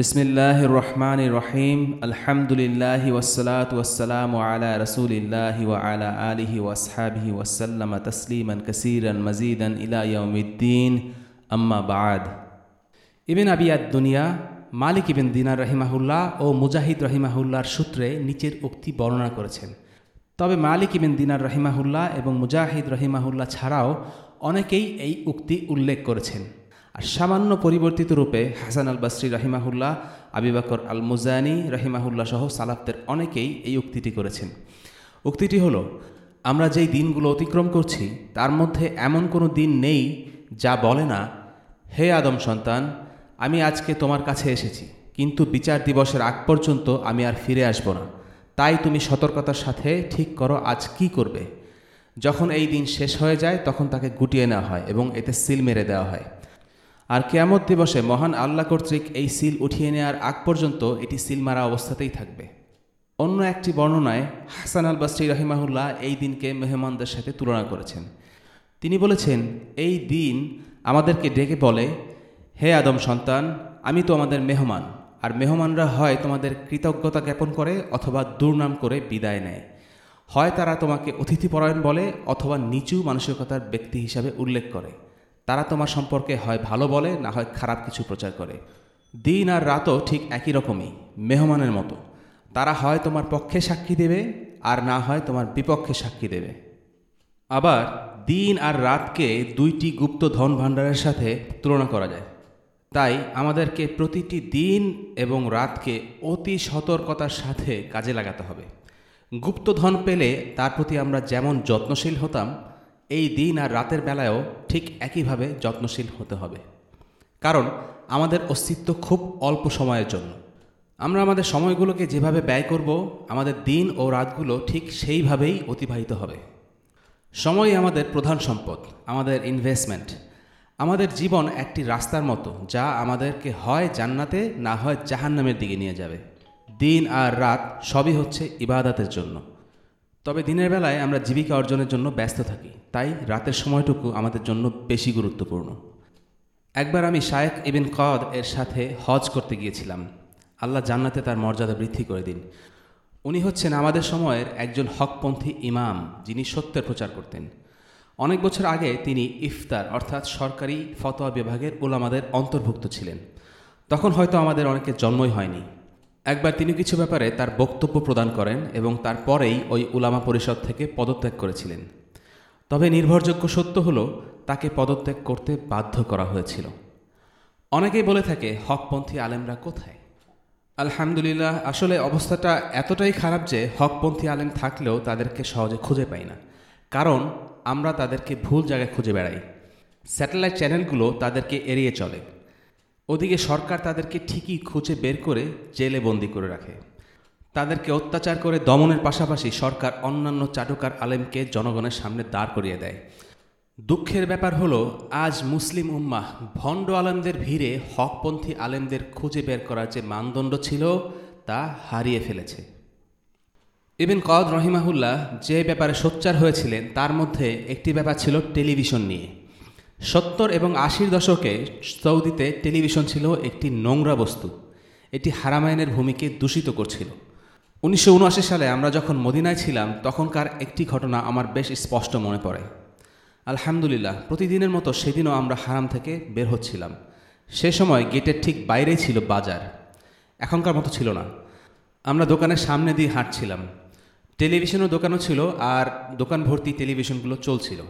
বিসমিল্লাহ রহমান রহিম আলহামদুলিল্লাহ ওসলাত ওসালাম আলা রসুলিল্লাহ আলা আলিহি ওয়াসহাবিহি ওয়াসাল্লাম তসলিমান কসিরান মজিদান ইলায়ুদ্দিন আম্মা বাদ ইবেন আবিয়াদ দুনিয়া মালিক ইবেন দিনার রহিমাহুল্লাহ ও মুজাহিদ রহিমাহুল্লাহর সূত্রে নিচের উক্তি বর্ণনা করেছেন। তবে মালিক ইবেন দিনার রহিমাহুল্লাহ এবং মুজাহিদ রহিমাহুল্লাহ ছাড়াও অনেকেই এই উক্তি উল্লেখ করেছেন। আর সামান্য পরিবর্তিত রূপে হাসান আল বাসরি রহিমাহুল্লাহ আবিবাকর আল মুজানি রহিমাহুল্লাহ সহ সালাফদের অনেকেই এই উক্তিটি করেছেন। উক্তিটি হলো, আমরা যেই দিনগুলো অতিক্রম করছি, তার মধ্যে এমন কোনো দিন নেই যা বলে না, হে আদম সন্তান, আমি আজকে তোমার কাছে এসেছি, কিন্তু বিচার দিবসের আগ পর্যন্ত আমি আর ফিরে আসব না। তাই তুমি সতর্কতার সাথে ঠিক করো আজ কি করবে। যখন এই দিন শেষ হয়ে যায়, তখন তাকে গুটিয়ে নেওয়া হয় এবং এতে সিল মেরে দেওয়া হয়। আর কেয়ামত দিবসে মহান আল্লাহ কর্তৃক এই সিল উঠিয়ে নেওয়ার আগ পর্যন্ত এটি সিল মারা অবস্থাতেই থাকবে। অন্য একটি বর্ণনায় হাসান আল বাসরি রহিমাহুল্লাহ এই দিনকে মেহমানদের সাথে তুলনা করেছেন। তিনি বলেছেন, এই দিন আমাদেরকে ডেকে বলে, হে আদম সন্তান, আমি তো আমাদের মেহমান, আর মেহমানরা হয় তোমাদের কৃতজ্ঞতা জ্ঞাপন করে অথবা দুর্নাম করে বিদায় নেয়। হয় তারা তোমাকে অতিথিপরায়ণ বলে অথবা নিচু মানসিকতার ব্যক্তি হিসাবে উল্লেখ করে তারা তোমার সম্পর্কে হয় ভালো বলে, না হয় খারাপ কিছু প্রচার করে। দিন আর রাতও ঠিক একই রকমই, মেহমানের মতো। তারা হয় তোমার পক্ষে সাক্ষী দেবে, আর না হয় তোমার বিপক্ষে সাক্ষী দেবে। আবার দিন আর রাতকে দুইটি গুপ্ত ধন ভাণ্ডারের সাথে তুলনা করা যায়। তাই আমাদেরকে প্রতিটি দিন এবং রাতকে অতি সতর্কতার সাথে কাজে লাগাতে হবে। গুপ্তধন পেলে তার প্রতি আমরা যেমন যত্নশীল হতাম এই দিন আর রাতের বেলায়ও ঠিক একইভাবে যত্নশীল হতে হবে। কারণ আমাদের অস্তিত্ব খুব অল্প সময়ের জন্য। আমরা আমাদের সময়গুলোকে যেভাবে ব্যয় করব, আমাদের দিন ও রাতগুলো ঠিক সেইভাবেই অতিবাহিত হবে। সময় আমাদের প্রধান সম্পদ, আমাদের ইনভেস্টমেন্ট আমাদের জীবন একটি রাস্তার মতো যা আমাদেরকে হয় জান্নাতে, না হয় জাহান্নামের দিকে নিয়ে যাবে। দিন আর রাত সবই হচ্ছে ইবাদাতের জন্য। তবে দিনের বেলায় আমরা জীবিকা অর্জনের জন্য ব্যস্ত থাকি, তাই রাতের সময়টুকু আমাদের জন্য বেশি গুরুত্বপূর্ণ। একবার আমি শায়েক ইবিন কদ এর সাথে হজ করতে গিয়েছিলাম। আল্লাহ জান্নাতে তার মর্যাদা বৃদ্ধি করে দিন। উনি হচ্ছেন আমাদের সময়ের একজন হকপন্থী ইমাম, যিনি সত্যের প্রচার করতেন। অনেক বছর আগে তিনি ইফতার, অর্থাৎ সরকারি ফতোয়া বিভাগের ওলামাদের অন্তর্ভুক্ত ছিলেন। তখন হয়তো আমাদের অনেকের জন্মই হয়নি। একবার তিনি কিছু ব্যাপারে তার বক্তব্য প্রদান করেন এবং তারপরেই ওই উলামা পরিষদ থেকে পদত্যাগ করেছিলেন। তবে নির্ভরযোগ্য সত্য হলো, তাকে পদত্যাগ করতে বাধ্য করা হয়েছিল। অনেকেই বলে থাকে, হকপন্থী আলেমরা কোথায়? আলহামদুলিল্লাহ, আসলে অবস্থাটা এতটাই খারাপ যে হকপন্থী আলেম থাকলেও তাদেরকে সহজে খুঁজে পাই না। কারণ, আমরা তাদেরকে ভুল জায়গায় খুঁজে বেড়াই। স্যাটেলাইট চ্যানেলগুলো তাদেরকে এড়িয়ে চলে। ওদিকে সরকার তাদেরকে ঠিকই খুঁজে বের করে জেলে বন্দি করে রাখে। তাদেরকে অত্যাচার করে দমনের পাশাপাশি সরকার অন্যান্য চাটুকার আলেমকে জনগণের সামনে দাঁড় করিয়ে দেয়। দুঃখের ব্যাপার হলো, আজ মুসলিম উম্মাহ ভণ্ড আলেমদের ভিড়ে হকপন্থী আলেমদের খুঁজে বের করার যে মানদণ্ড ছিল, তা হারিয়ে ফেলেছে। ইবেন কদ রহিমাহুল্লাহ যে ব্যাপারে সোচ্চার হয়েছিলেন, তার মধ্যে একটি ব্যাপার ছিল টেলিভিশন নিয়ে। সত্তর এবং আশির দশকে সৌদিতে টেলিভিশন ছিল একটি নোংরা বস্তু। এটি হারামায়নের ভূমিকে দূষিত করছিল। উনিশশো উনআশি সালে আমরা যখন মদিনায় ছিলাম, তখনকার একটি ঘটনা আমার বেশ স্পষ্ট মনে পড়ে। আলহামদুলিল্লাহ, প্রতিদিনের মতো সেদিনও আমরা হারাম থেকে বের হচ্ছিলাম। সে সময় গেটের ঠিক বাইরেই ছিল বাজার। এখনকার মতো ছিল না। আমরা দোকানের সামনে দিয়ে হাঁটছিলাম। টেলিভিশনও দোকানও ছিল আর দোকান ভর্তি টেলিভিশনগুলো চলছিল।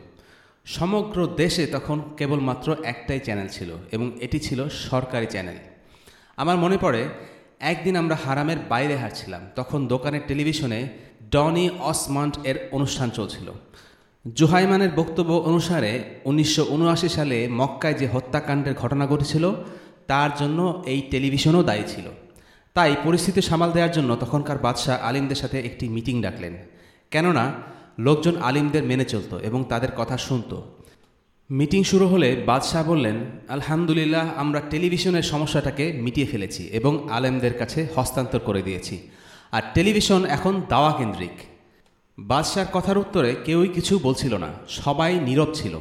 সমগ্র দেশে তখন কেবলমাত্র একটাই চ্যানেল ছিল এবং এটি ছিল সরকারি চ্যানেল। আমার মনে পড়ে, একদিন আমরা হারামের বাইরে হাঁটছিলাম, তখন দোকানের টেলিভিশনে ডনি অসমান্ট এর অনুষ্ঠান চলছিল। জুহাইমানের বক্তব্য অনুসারে উনিশশো উনআশি সালে মক্কায় যে হত্যাকাণ্ডের ঘটনা ঘটেছিল, তার জন্য এই টেলিভিশনও দায়ী ছিল। তাই পরিস্থিতি সামাল দেওয়ার জন্য তখনকার বাদশাহ আলিমদের সাথে একটি মিটিং ডাকলেন। কেননা লোকজন আলিমদের মেনে চলত এবং তাদের কথা শুনত। মিটিং শুরু হলে বাদশাহ বললেন, আলহামদুলিল্লাহ, আমরা টেলিভিশনের সমস্যাটাকে মিটিয়ে ফেলেছি এবং আলেমদের কাছে হস্তান্তর করে দিয়েছি। আর টেলিভিশন এখন দাওয়া কেন্দ্রিক। বাদশার কথার উত্তরে কেউই কিছু বলছিল না, সবাই নীরব ছিল।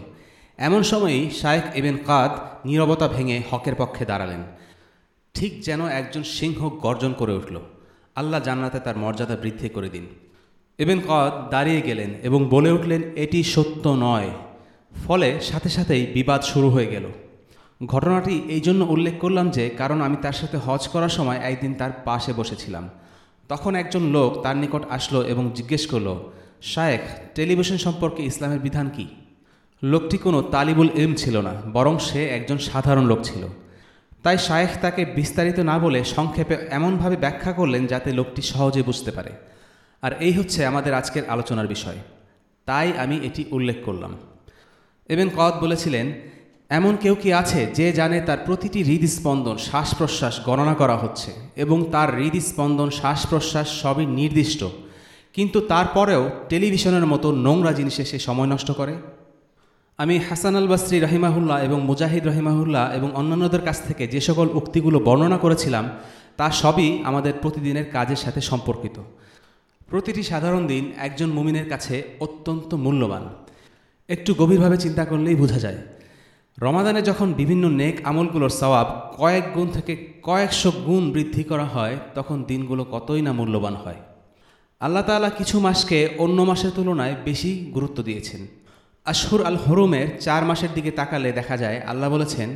এমন সময়ই শায়েখ এবেন কাদ নীরবতা ভেঙে হকের পক্ষে দাঁড়ালেন। ঠিক যেন একজন সিংহ গর্জন করে উঠল। আল্লাহ জান্নাতে তার মর্যাদা বৃদ্ধি করে দিন। এবেন কদ দাঁড়িয়ে গেলেন এবং বলে উঠলেন, এটি সত্য নয়। ফলে সাথে সাথেই বিবাদ শুরু হয়ে গেল। ঘটনাটি এই জন্য উল্লেখ করলাম যে, কারণ আমি তার সাথে হজ করার সময় একদিন তার পাশে বসেছিলাম। তখন একজন লোক তার নিকট আসলো এবং জিজ্ঞেস করল, শায়েখ, টেলিভিশন সম্পর্কে ইসলামের বিধান কি? লোকটি কোনো তালিবুল ইলম ছিল না, বরং সে একজন সাধারণ লোক ছিল। তাই শায়েখ তাকে বিস্তারিত না বলে সংক্ষেপে এমনভাবে ব্যাখ্যা করলেন যাতে লোকটি সহজে বুঝতে পারে। আর এই হচ্ছে আমাদের আজকের আলোচনার বিষয়। তাই আমি এটি উল্লেখ করলাম। এবং কদ বলেছিলেন, এমন কেউ কি আছে যে জানে তার প্রতিটি হৃদস্পন্দন শ্বাস প্রশ্বাস গণনা করা হচ্ছে এবং তার হৃদস্পন্দন শ্বাস প্রশ্বাস সবই নির্দিষ্ট, কিন্তু তারপরেও টেলিভিশনের মতো নোংরা জিনিসে সে সময় নষ্ট করে? আমি হাসান আল বাসরি রহিমাহুল্লাহ এবং মুজাহিদ রহিমাহুল্লাহ এবং অন্যান্যদের কাছ থেকে যে সকল উক্তিগুলো বর্ণনা করেছিলাম, তা সবই আমাদের প্রতিদিনের কাজের সাথে সম্পর্কিত। প্রতিটি সাধারণ দিন একজন মুমিনের কাছে অত্যন্ত মূল্যবান। একটু গভীরভাবে চিন্তা করলেই বোঝা যায়। রমাদানে যখন বিভিন্ন নেক আমলগুলোর সওয়াব কয়েক গুণ থেকে কয়েকশো গুণ বৃদ্ধি করা হয়, তখন দিনগুলো কতই না মূল্যবান হয়। আল্লাহ তাআলা কিছু মাসকে অন্য মাসের তুলনায় বেশি গুরুত্ব দিয়েছেন। আশহুর আল হরুমের চার মাসের দিকে তাকালে দেখা যায়, আল্লাহ বলেছেন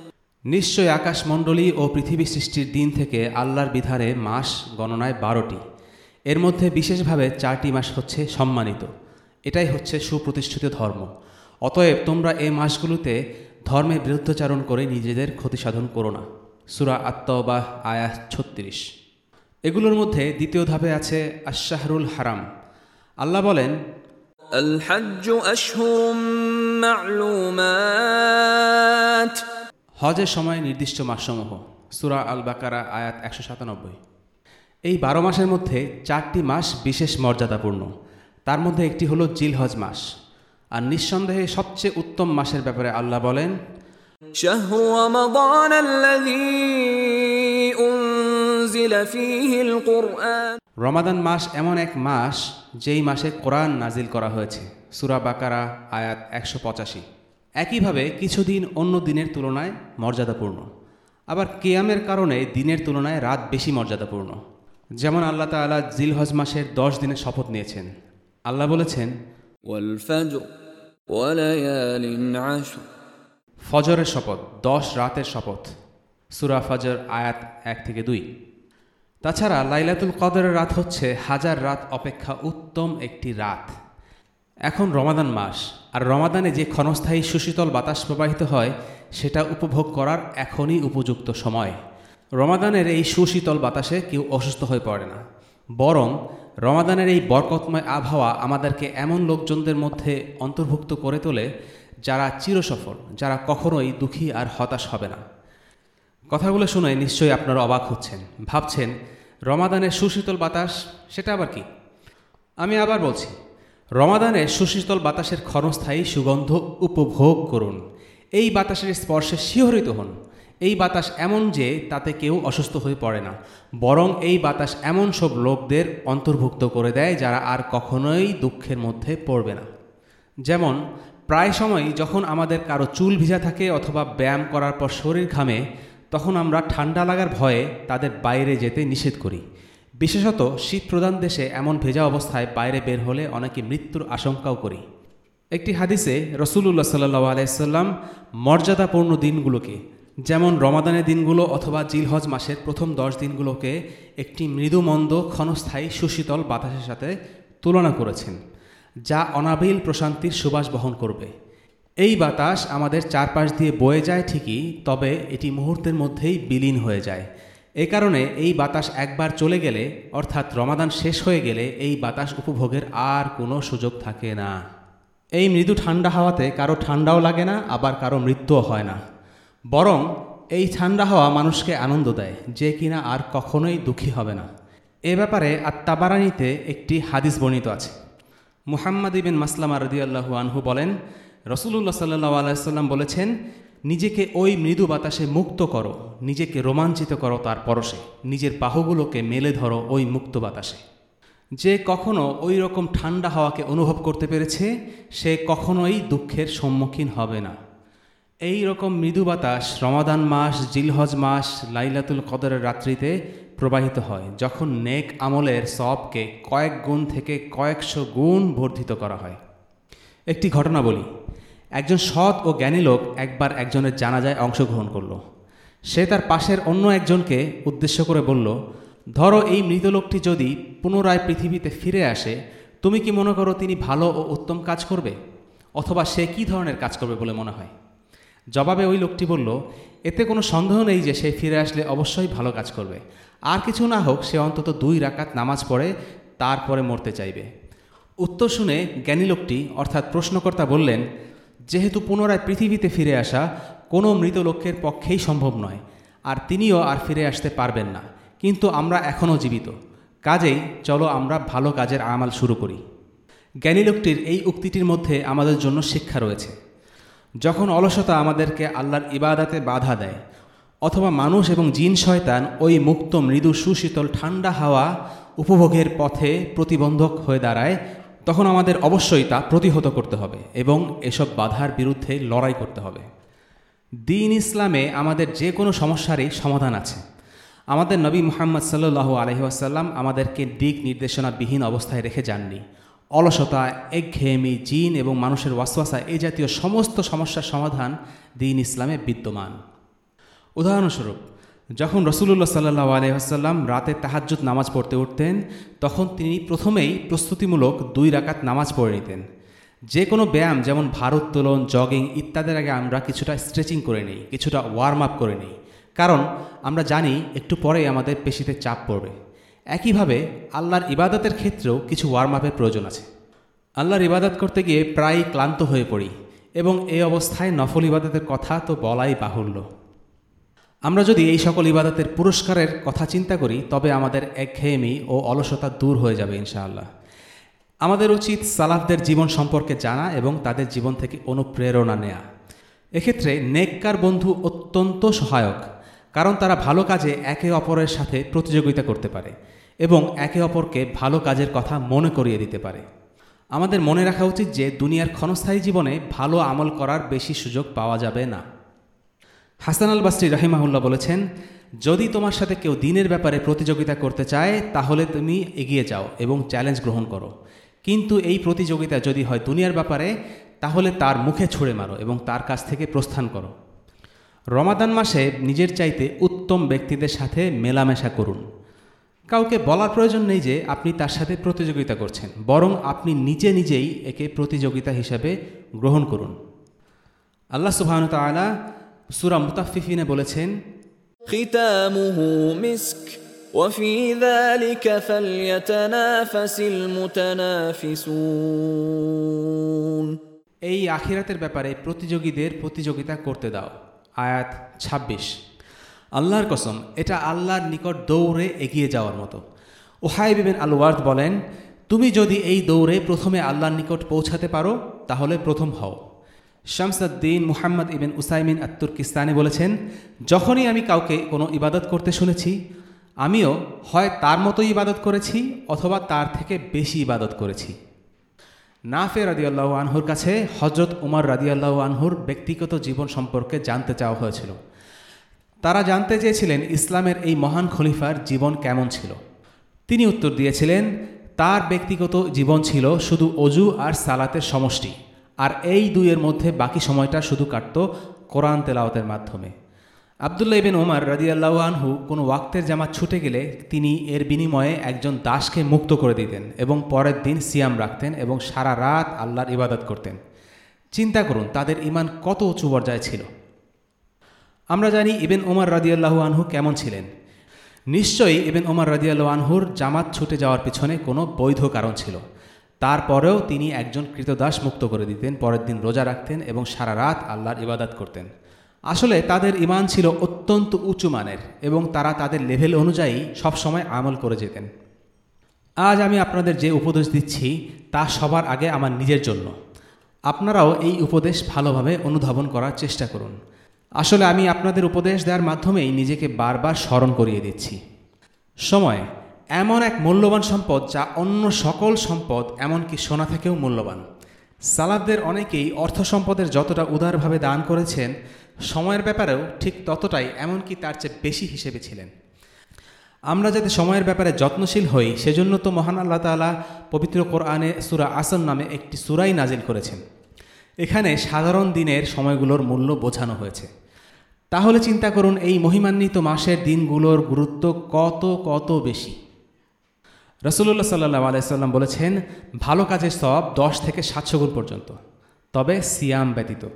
নিশ্চয় আকাশমণ্ডলী ও পৃথিবী সৃষ্টির দিন থেকে আল্লাহর বিধানে মাস গণনায় বারোটি এর মধ্যে বিশেষভাবে চারটি মাস হচ্ছে সম্মানিত এটাই হচ্ছে সুপ্রতিষ্ঠিত ধর্ম অতএব তোমরা এই মাসগুলোতে ধর্মের বিরুদ্ধাচারণ করে নিজেদের ক্ষতি সাধন করো না সুরা আত্মবাহ আয়া ছত্রিশ এগুলোর মধ্যে দ্বিতীয় ধাপে আছে আশাহরুল হারাম আল্লাহ বলেন الحج أشهر معلومات হজের সময় নির্দিষ্ট মাসসমূহ সুরা আল বাকারা আয়াত একশো সাতানব্বই এই বারো মাসের মধ্যে চারটি মাস বিশেষ মর্যাদাপূর্ণ তার মধ্যে একটি হলো জিলহজ মাস আর নিঃসন্দেহে সবচেয়ে উত্তম মাসের ব্যাপারে আল্লাহ বলেন شهر رمضان الذي أنزل فيه القرآن রমাদান মাস এমন এক মাস যেই মাসে কোরআন নাজিল করা হয়েছে সুরা বাকারা আয়াত একশো পঁচাশি একইভাবে কিছু দিন অন্য দিনের তুলনায় মর্যাদাপূর্ণ। আবার কেয়ামের কারণে দিনের তুলনায় রাত বেশি মর্যাদাপূর্ণ। যেমন আল্লাহ তালা জিলহজ মাসের দশ দিনের শপথ নিয়েছেন। আল্লাহ বলেছেন ফজরের শপথ দশ রাতের শপথ। সুরা ফজর আয়াত এক থেকে দুই। তাছাড়া লাইলাতুল কদরের রাত হচ্ছে হাজার রাত অপেক্ষা উত্তম একটি রাত। এখন রমাদান মাস, আর রমাদানে যে ক্ষণস্থায়ী সুশীতল বাতাস প্রবাহিত হয়, সেটা উপভোগ করার এখনই উপযুক্ত সময়। রমাদানের এই সুশীতল বাতাসে কেউ অসুস্থ হয়ে পড়ে না। বরং রমাদানের এই বরকতময় আবহাওয়া আমাদেরকে এমন লোকজনদের মধ্যে অন্তর্ভুক্ত করে তোলে, যারা চিরসফল, যারা কখনোই দুঃখী আর হতাশ হবে না। কথাগুলো শুনে নিশ্চয়ই আপনারা অবাক হচ্ছেন। ভাবছেন, রমাদানের সুশীতল বাতাস, সেটা আবার কি? আমি আবার বলছি রমাদানের সুশীতল বাতাসের ক্ষণস্থায়ী সুগন্ধ উপভোগ করুন। এই বাতাসের স্পর্শে শিহরিত হন। এই বাতাস এমন যে তাতে কেউ অসুস্থ হয়ে পড়ে না। বরং এই বাতাস এমন সব লোকদের অন্তর্ভুক্ত করে দেয় যারা আর কখনোই দুঃখের মধ্যে পড়বে না। যেমন, প্রায় সময় যখন আমাদের কারও চুল ভিজা থাকে অথবা ব্যায়াম করার পর শরীর ঘামে, তখন আমরা ঠান্ডা লাগার ভয়ে তাদের বাইরে যেতে নিষেধ করি। বিশেষত শীত প্রধান দেশে এমন ভেজা অবস্থায় বাইরে বের হলে অনেকে মৃত্যুর আশঙ্কাও করি। একটি হাদিসে রসুল্লাহ সাল্লাহ আলাইসাল্লাম মর্যাদাপূর্ণ দিনগুলোকে, যেমন রমাদানের দিনগুলো অথবা জিলহজ মাসের প্রথম দশ দিনগুলোকে একটি মৃদুমন্দ, ক্ষণস্থায়ী, সুশীতল বাতাসের সাথে তুলনা করেছেন, যা অনাবিল প্রশান্তির সুবাস বহন করবে। এই বাতাস আমাদের চারপাশ দিয়ে বয়ে যায় ঠিকই, তবে এটি মুহূর্তের মধ্যেই বিলীন হয়ে যায়। এ কারণে এই বাতাস একবার চলে গেলে, অর্থাৎ রমাদান শেষ হয়ে গেলে, এই বাতাস উপভোগের আর কোনো সুযোগ থাকে না। এই মৃদু ঠান্ডা হাওয়াতে কারও ঠান্ডাও লাগে না, আবার কারও মৃত্যুও হয় না। বরং এই ঠান্ডা হাওয়া মানুষকে আনন্দ দেয়, যে কিনা আর কখনোই দুঃখী হবে না। এ ব্যাপারে আত্মাবারানিতে একটি হাদিস বর্ণিত আছে। মুহাম্মদ ইবিন মাসলামা রদিয়াল্লাহু আনহু বলেন রসুল্লাহ সাল্লাহ আলাইসাল্লাম বলেছেন নিজেকে ওই মৃদু বাতাসে মুক্ত করো, নিজেকে রোমাঞ্চিত করো তার পরশে, নিজের বাহুগুলোকে মেলে ধরো ওই মুক্ত বাতাসে। যে কখনো ওই রকম ঠান্ডা হাওয়াকে অনুভব করতে পেরেছে, সে কখনোই দুঃখের সম্মুখীন হবে না। এই রকম মৃদু বাতাস রমাদান মাস, জিলহজ মাস, লাইলাতুল কদরের রাত্রিতে প্রবাহিত হয়, যখন নেক আমলের সবকে কয়েক গুণ থেকে কয়েকশো গুণ বর্ধিত করা হয়। একটি ঘটনা বলি। একজন সৎ ও জ্ঞানী লোক একবার একজনের জানাজায় অংশগ্রহণ করল। সে তার পাশের অন্য একজনকে উদ্দেশ্য করে বলল, ধরো এই মৃত লোকটি যদি পুনরায় পৃথিবীতে ফিরে আসে, তুমি কি মনে করো তিনি ভালো ও উত্তম কাজ করবে? অথবা সে কী ধরনের কাজ করবে বলে মনে হয়? জবাবে ওই লোকটি বলল, এতে কোনো সন্দেহ নেই যে সে ফিরে আসলে অবশ্যই ভালো কাজ করবে। আর কিছু না হোক, সে অন্তত দুই রাকাত নামাজ পড়ে, তারপরে মরতে চাইবে। উত্তর শুনে জ্ঞানী লোকটি, অর্থাৎ প্রশ্নকর্তা বললেন যেহেতু পুনরায় পৃথিবীতে ফিরে আসা কোনো মৃত লোকের পক্ষেই সম্ভব নয়, আর তিনিও আর ফিরে আসতে পারবেন না। কিন্তু আমরা এখনও জীবিত। কাজেই চলো আমরা ভালো কাজের আমাল শুরু করি। জ্ঞানী লোকটির এই উক্তিটির মধ্যে আমাদের জন্য শিক্ষা রয়েছে। যখন অলসতা আমাদেরকে আল্লাহর ইবাদাতে বাধা দেয়, অথবা মানুষ এবং জিন শয়তান ওই মুক্ত মৃদু সুশীতল ঠান্ডা হাওয়া উপভোগের পথে প্রতিবন্ধক হয়ে দাঁড়ায় তখন আমাদের অবশ্যই তা প্রতিহত করতে হবে এবং এসব বাধার বিরুদ্ধে লড়াই করতে হবে। দিন ইসলামে আমাদের যে কোনো সমস্যারই সমাধান আছে। আমাদের নবী মোহাম্মদ সাল্লু আলহিহাসাল্লাম আমাদেরকে দিক নির্দেশনাবিহীন অবস্থায় রেখে যাননি। অলসতা, একঘেয়েমি, জিন এবং মানুষের ওয়াসওয়াসা এই জাতীয় সমস্ত সমস্যার সমাধান দিন ইসলামে বিদ্যমান। উদাহরণস্বরূপ যখন রসুল্লাহ সাল্লাহ আলহাম রাতে তাহাজ্জুদ নামাজ পড়তে উঠতেন, তখন তিনি প্রথমেই প্রস্তুতিমূলক দুই রাকাত নামাজ পড়ে নিতেন। যে কোনো ব্যায়াম যেমন ভারোত্তোলন জগিং ইত্যাদির আগে আমরা কিছুটা স্ট্রেচিং করে নিই, কিছুটা ওয়ার্ম আপ করে নিই। কারণ আমরা জানি একটু পরেই আমাদের পেশিতে চাপ পড়বে। একইভাবে আল্লাহর ইবাদতের ক্ষেত্রেও কিছু ওয়ার্ম আপের প্রয়োজন আছে। আল্লাহর ইবাদত করতে গিয়ে প্রায় ক্লান্ত হয়ে পড়ি এবং এই অবস্থায় নফল ইবাদতের কথা তো বলাই বাহুল্য। আমরা যদি এই সকল ইবাদতের পুরস্কারের কথা চিন্তা করি, তবে আমাদের একঘেয়েমি ও অলসতা দূর হয়ে যাবে, ইনশাআল্লাহ। আমাদের উচিত সালাফদের জীবন সম্পর্কে জানা এবং তাদের জীবন থেকে অনুপ্রেরণা নেয়া। এক্ষেত্রে নেককার বন্ধু অত্যন্ত সহায়ক, কারণ তারা ভালো কাজে একে অপরের সাথে প্রতিযোগিতা করতে পারে এবং একে অপরকে ভালো কাজের কথা মনে করিয়ে দিতে পারে। আমাদের মনে রাখা উচিত যে, দুনিয়ার ক্ষণস্থায়ী জীবনে ভালো আমল করার বেশি সুযোগ পাওয়া যাবে না। হাসান আল বাস্রি রাহিমাহুল্লাহ বলেছেন, যদি তোমার সাথে কেউ দিনের ব্যাপারে প্রতিযোগিতা করতে চায়, তাহলে তুমি এগিয়ে যাও এবং চ্যালেঞ্জ গ্রহণ করো। কিন্তু এই প্রতিযোগিতা যদি হয় দুনিয়ার ব্যাপারে, তাহলে তার মুখে ছুঁড়ে মারো এবং তার কাছ থেকে প্রস্থান করো। রমাদান মাসে নিজের চাইতে উত্তম ব্যক্তিদের সাথে মেলামেশা করুন। কাউকে বলার প্রয়োজন নেই যে আপনি তার সাথে প্রতিযোগিতা করছেন, বরং আপনি নিজে নিজেই একে প্রতিযোগিতা হিসাবে গ্রহণ করুন। আল্লাহ সুবাহন তালা সুরা মুতাফিফিনে বলেছেন ختامه مسك وفي ذلك فليتنافس المتنافسون এই আখিরাতের ব্যাপারে প্রতিযোগীদের প্রতিযোগিতা করতে দাও আয়াত ২৬ আল্লাহর কসম এটা আল্লাহর নিকট দৌড়ে এগিয়ে যাওয়ার মতো ওহাই বিবেন আল ওয়ার্দ বলেন তুমি যদি এই দৌড়ে প্রথমে আল্লাহর নিকট পৌঁছাতে পারো তাহলে প্রথম হও শামসাদ্দিন মুহাম্মদ ইবেন উসাইমিন আত্তুর্কিস্তানি বলেছেন, যখনই আমি কাউকে কোনো ইবাদত করতে শুনেছি, আমিও হয় তার মতোই ইবাদত করেছি অথবা তার থেকে বেশি ইবাদত করেছি। নাফে রাদিয়াল্লাহ আনহুর কাছে হজরত উমর রাদিয়াল্লাহ আনহুর ব্যক্তিগত জীবন সম্পর্কে জানতে চাওয়া হয়েছিল। তারা জানতে চেয়েছিলেন ইসলামের এই মহান খলিফার জীবন কেমন ছিল। তিনি উত্তর দিয়েছিলেন, তার ব্যক্তিগত জীবন ছিল শুধু অজু আর সালাতের সমষ্টি। আর এই দুইয়ের মধ্যে বাকি সময়টা শুধু কাটত কোরআন তেলাওয়াতের মাধ্যমে। আবদুল্লাহ ইবেন ওমর রাদিয়াল্লাহু আনহু কোনো ওয়াক্তের জামাত ছুটে গেলে তিনি এর বিনিময়ে একজন দাসকে মুক্ত করে দিতেন এবং পরের দিন সিয়াম রাখতেন এবং সারা রাত আল্লাহর ইবাদত করতেন। চিন্তা করুন, তাদের ইমান কত উঁচু পর্যায়ে ছিল? আমরা জানি ইবেন ওমর রাদিয়াল্লাহু আনহু কেমন ছিলেন। নিশ্চয়ই ইবেন ওমর রাদিয়াল্লাহু আনহুর জামাত ছুটে যাওয়ার পিছনে কোনো বৈধ কারণ ছিল। তারপরেও তিনি একজন কৃতদাস মুক্ত করে দিতেন, পরের দিন রোজা রাখতেন এবং সারা রাত আল্লাহর ইবাদত করতেন। আসলে তাদের ইমান ছিল অত্যন্ত উঁচু মানের এবং তারা তাদের লেভেল অনুযায়ী সবসময় আমল করে যেতেন। আজ আমি আপনাদের যে উপদেশ দিচ্ছি, তা সবার আগে আমার নিজের জন্য। আপনারাও এই উপদেশ ভালোভাবে অনুধাবন করার চেষ্টা করুন। আসলে আমি আপনাদের উপদেশ দেওয়ার মাধ্যমেই নিজেকে বারবার স্মরণ করিয়ে দিচ্ছি। সময় এমন এক মূল্যবান সম্পদ যা অন্য সকল সম্পদ, এমনকি সোনা থেকেও মূল্যবান। সালাদদের অনেকেই অর্থ সম্পদের যতটা উদারভাবে দান করেছেন, সময়ের ব্যাপারেও ঠিক ততটাই, এমনকি তার চেয়ে বেশি হিসেবে ছিলেন। আমরা যাতে সময়ের ব্যাপারে যত্নশীল হই, সেজন্য তো মহান আল্লাহ তাআলা পবিত্র কোরআনে সুরা আসন নামে একটি সুরাই নাজিল করেছেন। এখানে সাধারণ দিনের সময়গুলোর মূল্য বোঝানো হয়েছে। তাহলে চিন্তা করুন, এই মহিমান্বিত মাসের দিনগুলোর গুরুত্ব কত কত বেশি? রসুল্লাহ সাল্লাহ আলাইসাল্লাম বলেছেন, ভালো কাজের সব দশ থেকে সাতশো গুণ পর্যন্ত। তবে সিয়াম ব্যতীত।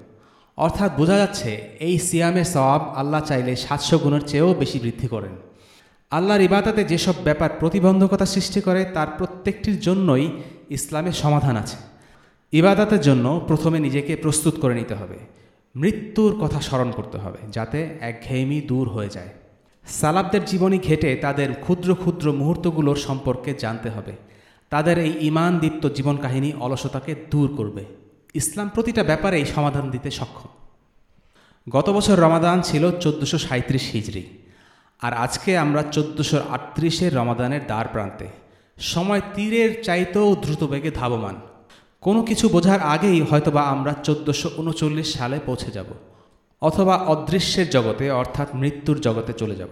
অর্থাৎ বোঝা যাচ্ছে, এই সিয়ামের সব আল্লাহ চাইলে সাতশো গুণের চেয়েও বেশি বৃদ্ধি করেন। আল্লাহর ইবাদাতে যেসব ব্যাপার প্রতিবন্ধকতা সৃষ্টি করে, তার প্রত্যেকটির জন্যই ইসলামের সমাধান আছে। ইবাদাতের জন্য প্রথমে নিজেকে প্রস্তুত করে নিতে হবে। মৃত্যুর কথা স্মরণ করতে হবে, যাতে একঘেয়েমি দূর হয়ে যায়। সালাবদের জীবনী ঘেটে তাদের ক্ষুদ্র ক্ষুদ্র মুহূর্তগুলোর সম্পর্কে জানতে হবে। তাদের এই ইমান দীপ্ত জীবন কাহিনী অলসতাকে দূর করবে। ইসলাম প্রতিটা ব্যাপারেই সমাধান দিতে সক্ষম। গত বছর রমাদান ছিল চোদ্দোশো সাঁত্রিশ হিজড়ি। আর আজকে আমরা চোদ্দোশো আটত্রিশের রমাদানের দ্বার প্রান্তে। সময় তীরের চাইতেও দ্রুত বেগে ধাবমান। কোনো কিছু বোঝার আগেই হয়তোবা আমরা চোদ্দোশো উনচল্লিশ সালে পৌঁছে যাব। অথবা অদৃশ্যের জগতে, অর্থাৎ মৃত্যুর জগতে চলে যাব।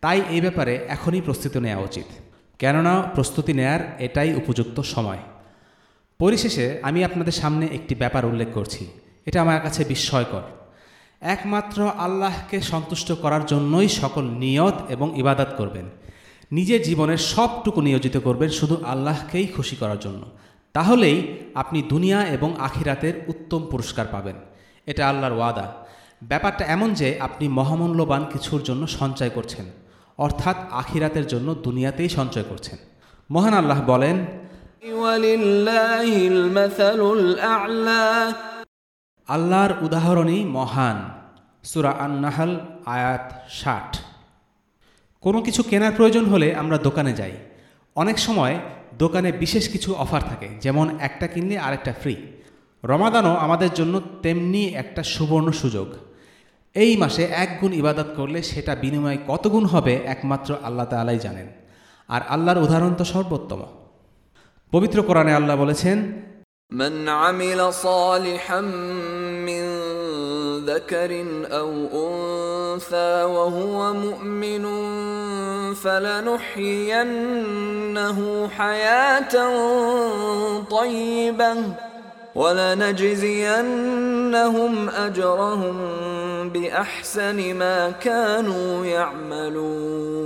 তাই এই ব্যাপারে এখনই প্রস্তুতি নেওয়া উচিত। কেননা প্রস্তুতি নেয়ার এটাই উপযুক্ত সময়। পরিশেষে আমি আপনাদের সামনে একটি ব্যাপার উল্লেখ করছি। এটা আমার কাছে বিস্ময়কর। একমাত্র আল্লাহকে সন্তুষ্ট করার জন্যই সকল নিয়ত এবং ইবাদত করবেন। নিজের জীবনের সবটুকু নিয়োজিত করবেন শুধু আল্লাহকেই খুশি করার জন্য। তাহলেই আপনি দুনিয়া এবং আখিরাতের উত্তম পুরস্কার পাবেন। এটা আল্লাহর ওয়াদা। ব্যাপারটা এমন যে আপনি মহামূল্যবান কিছুর জন্য সঞ্চয় করছেন অর্থাৎ আখিরাতের জন্য দুনিয়াতেই সঞ্চয় করছেন। মহান আল্লাহ বলেন আল্লাহর উদাহরণই মহান সুরা আন্নাহাল আয়াত ষাট। কোনো কিছু কেনার প্রয়োজন হলে আমরা দোকানে যাই। অনেক সময় দোকানে বিশেষ কিছু অফার থাকে যেমন একটা কিনলে আরেকটা ফ্রি। রমাদানও আমাদের জন্য তেমনি একটা সুবর্ণ সুযোগ। এই মাসে এক গুণ ইবাদত করলে সেটা বিনিময়ে কত গুণ হবে একমাত্র আল্লাহ তালাই জানেন আর আল্লাহর উদাহরণ তো সর্বোত্তম পবিত্র কোরআনে আল্লাহ বলেছেন من عمل صالحا من ذكر أو أنثى وهو مؤمن فلنحيينه حياة طيبة ولنجزينهم أجرهم بأحسن ما كانوا يعملون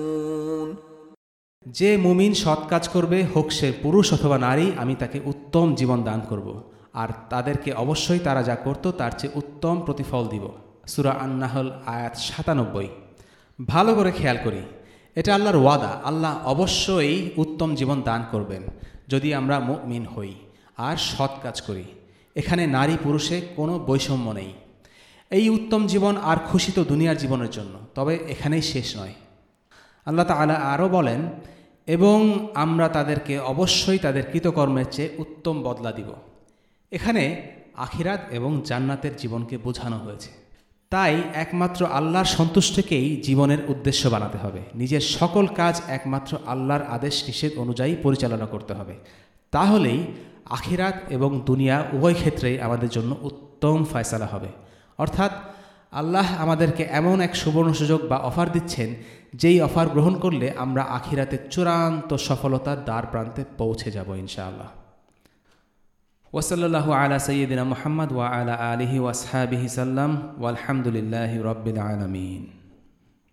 যে মুমিন সৎ কাজ করবে হোক সে পুরুষ অথবা নারী আমি তাকে উত্তম জীবন দান করব আর তাদেরকে অবশ্যই তারা যা করত তার চেয়ে উত্তম প্রতিফল দিব সুরা আন্নাহল আয়াত সাতানব্বই ভালো করে খেয়াল করি এটা আল্লাহর ওয়াদা আল্লাহ অবশ্যই উত্তম জীবন দান করবেন যদি আমরা মুমিন হই আর সৎ কাজ করি এখানে নারী পুরুষে কোনো বৈষম্য নেই। এই উত্তম জীবন আর খুশি তো দুনিয়ার জীবনের জন্য, তবে এখানেই শেষ নয়। আল্লাহ তালা আরও বলেন, এবং আমরা তাদেরকে অবশ্যই তাদের কৃতকর্মের চেয়ে উত্তম বদলা দিব। এখানে আখিরাত এবং জান্নাতের জীবনকে বোঝানো হয়েছে। তাই একমাত্র আল্লাহর সন্তুষ্টকেই জীবনের উদ্দেশ্য বানাতে হবে। নিজের সকল কাজ একমাত্র আল্লাহর আদেশ নিষেধ অনুযায়ী পরিচালনা করতে হবে। তাহলেই আখিরাত এবং দুনিয়া উভয় ক্ষেত্রেই আমাদের জন্য উত্তম ফয়সালা হবে। অর্থাৎ আল্লাহ আমাদেরকে এমন এক সুবর্ণ সুযোগ বা অফার দিচ্ছেন, যেই অফার গ্রহণ করলে আমরা আখিরাতে চূড়ান্ত সফলতার দ্বার প্রান্তে পৌঁছে যাব ইনশাআল্লাহ। ওসল্লাহ আলা সৈয়দিনা মোহাম্মদ ওয়া আলা আলিহি ওয়াসহাবিহি সাল্লাম, ওয়ালহামদুলিল্লাহি রব্বিল আলমিন।